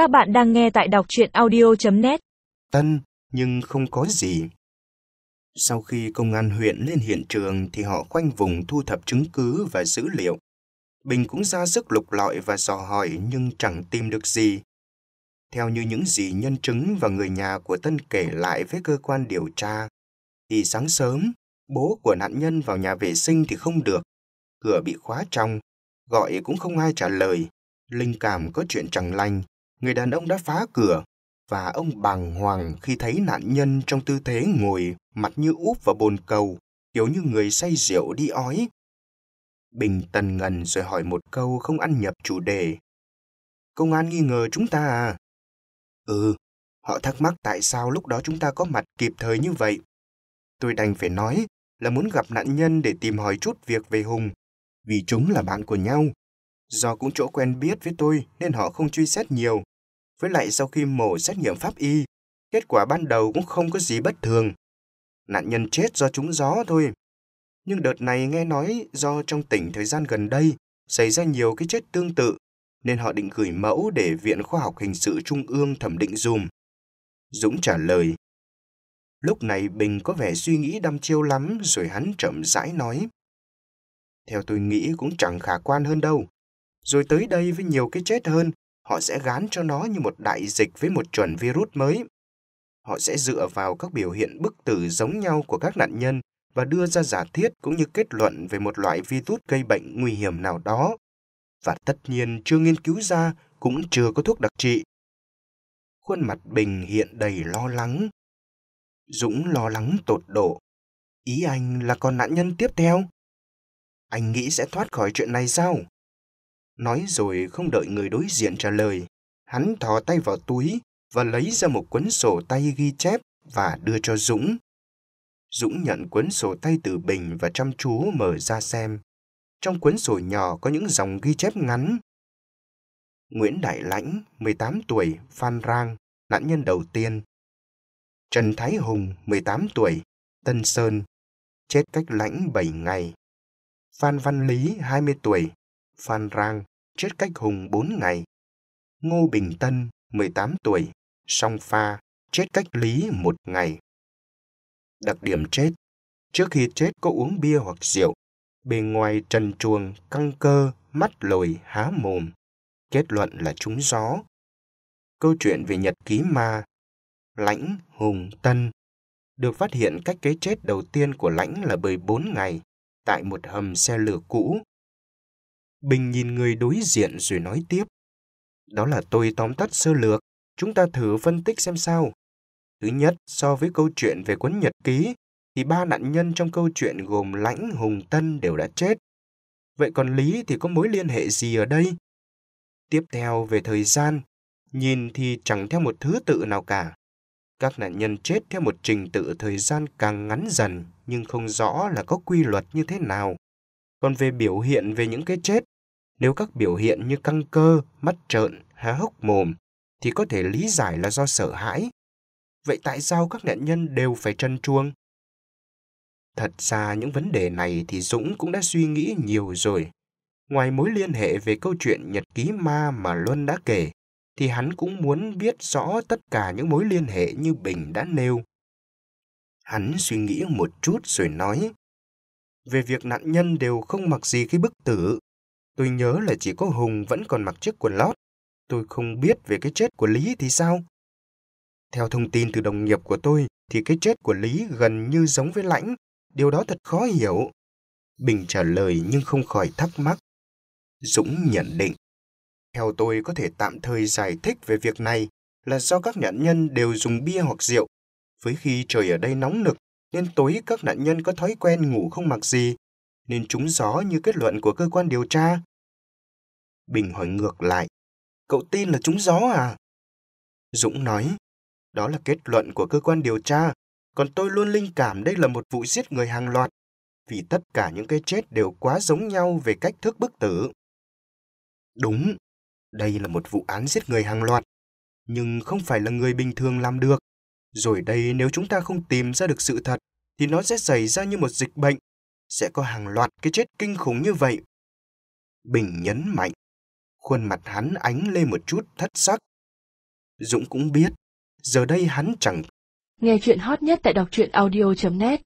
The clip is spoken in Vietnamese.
Các bạn đang nghe tại đọc truyện audio.net. Tân nhưng không có gì. Sau khi công an huyện lên hiện trường thì họ khoanh vùng thu thập chứng cứ và dữ liệu. Bình cũng ra sức lục lọi và dò hỏi nhưng chẳng tìm được gì. Theo như những gì nhân chứng và người nhà của Tân kể lại với cơ quan điều tra, thì sáng sớm, bố của nạn nhân vào nhà vệ sinh thì không được. Cửa bị khóa trong, gọi cũng không ai trả lời. Linh cảm có chuyện chẳng lành, người đàn ông đã phá cửa và ông bàng hoàng khi thấy nạn nhân trong tư thế ngồi mặt như úp vào bồn cầu, kiểu như người say rượu đi ói. Bình tần ngần rồi hỏi một câu không ăn nhập chủ đề. Công an nghi ngờ chúng ta à? Ừ, họ thắc mắc tại sao lúc đó chúng ta có mặt kịp thời như vậy. Tôi đành phải nói là muốn gặp nạn nhân để tìm hỏi chút việc về Hùng, vì chúng là bạn của nhau. Do cũng chỗ quen biết với tôi nên họ không truy xét nhiều. Với lại sau khi mổ xét nghiệm pháp y, kết quả ban đầu cũng không có gì bất thường. Nạn nhân chết do trúng gió thôi. Nhưng đợt này nghe nói do trong tỉnh thời gian gần đây xảy ra nhiều cái chết tương tự, nên họ định gửi mẫu để Viện Khoa học Hình sự Trung ương thẩm định dùm. Dũng trả lời. Lúc này Bình có vẻ suy nghĩ đăm chiêu lắm rồi hắn chậm rãi nói. Theo tôi nghĩ cũng chẳng khả quan hơn đâu. Rồi tới đây với nhiều cái chết hơn, họ sẽ gán cho nó như một đại dịch với một chuẩn virus mới. Họ sẽ dựa vào các biểu hiện bức tử giống nhau của các nạn nhân và đưa ra giả thiết cũng như kết luận về một loại virus gây bệnh nguy hiểm nào đó. Và tất nhiên, chưa nghiên cứu ra cũng chưa có thuốc đặc trị. Khuôn mặt Bình hiện đầy lo lắng. Dũng lo lắng tột độ. Ý anh là còn nạn nhân tiếp theo? Anh nghĩ sẽ thoát khỏi chuyện này sao? Nói rồi không đợi người đối diện trả lời, hắn thò tay vào túi và lấy ra một cuốn sổ tay ghi chép và đưa cho Dũng. Dũng nhận cuốn sổ tay từ Bình và chăm chú mở ra xem. Trong cuốn sổ nhỏ có những dòng ghi chép ngắn. Nguyễn Đại Lãnh, 18 tuổi, Phan Rang, nạn nhân đầu tiên. Trần Thái Hùng, 18 tuổi, Tân Sơn, chết cách lãnh 7 ngày. Phan Văn Lý, 20 tuổi, Phan Rang, chết cách Hùng 4 ngày. Ngô Bình Tân, 18 tuổi, song pha, chết cách Lý một ngày. Đặc điểm chết Trước khi chết có uống bia hoặc rượu, bề ngoài trần truồng, căng cơ, mắt lồi, há mồm. Kết luận là trúng gió. Câu chuyện về nhật ký ma Lãnh, Hùng, Tân được phát hiện cách cái chết đầu tiên của Lãnh là 14 ngày tại một hầm xe lửa cũ Bình nhìn người đối diện rồi nói tiếp. Đó là tôi tóm tắt sơ lược, chúng ta thử phân tích xem sao. Thứ nhất, so với câu chuyện về cuốn nhật ký, thì ba nạn nhân trong câu chuyện gồm Lãnh, Hùng, Tân đều đã chết. Vậy còn Lý thì có mối liên hệ gì ở đây? Tiếp theo về thời gian, nhìn thì chẳng theo một thứ tự nào cả. Các nạn nhân chết theo một trình tự thời gian càng ngắn dần, nhưng không rõ là có quy luật như thế nào. Còn về biểu hiện về những cái chết, nếu các biểu hiện như căng cơ, mắt trợn, há hốc mồm, thì có thể lý giải là do sợ hãi. Vậy tại sao các nạn nhân đều phải trần truông? Thật ra những vấn đề này thì Dũng cũng đã suy nghĩ nhiều rồi. Ngoài mối liên hệ về câu chuyện nhật ký ma mà Luân đã kể, thì hắn cũng muốn biết rõ tất cả những mối liên hệ như Bình đã nêu. Hắn suy nghĩ một chút rồi nói, về việc nạn nhân đều không mặc gì khi bức tử. Tôi nhớ là chỉ có Hùng vẫn còn mặc chiếc quần lót. Tôi không biết về cái chết của Lý thì sao? Theo thông tin từ đồng nghiệp của tôi, thì cái chết của Lý gần như giống với Lãnh. Điều đó thật khó hiểu. Bình trả lời nhưng không khỏi thắc mắc. Dũng nhận định. Theo tôi có thể tạm thời giải thích về việc này là do các nạn nhân đều dùng bia hoặc rượu. Với khi trời ở đây nóng nực nên tối các nạn nhân có thói quen ngủ không mặc gì, nên trúng gió như kết luận của cơ quan điều tra. Bình hỏi ngược lại, cậu tin là trúng gió à? Dũng nói, đó là kết luận của cơ quan điều tra, còn tôi luôn linh cảm đây là một vụ giết người hàng loạt, vì tất cả những cái chết đều quá giống nhau về cách thức bức tử. Đúng, đây là một vụ án giết người hàng loạt, nhưng không phải là người bình thường làm được. Rồi đây nếu chúng ta không tìm ra được sự thật, thì nó sẽ xảy ra như một dịch bệnh. Sẽ có hàng loạt cái chết kinh khủng như vậy. Bình nhấn mạnh. Khuôn mặt hắn ánh lên một chút thất sắc. Dũng cũng biết, giờ đây hắn chẳng Nghe chuyện hot nhất tại đọc truyện audio.net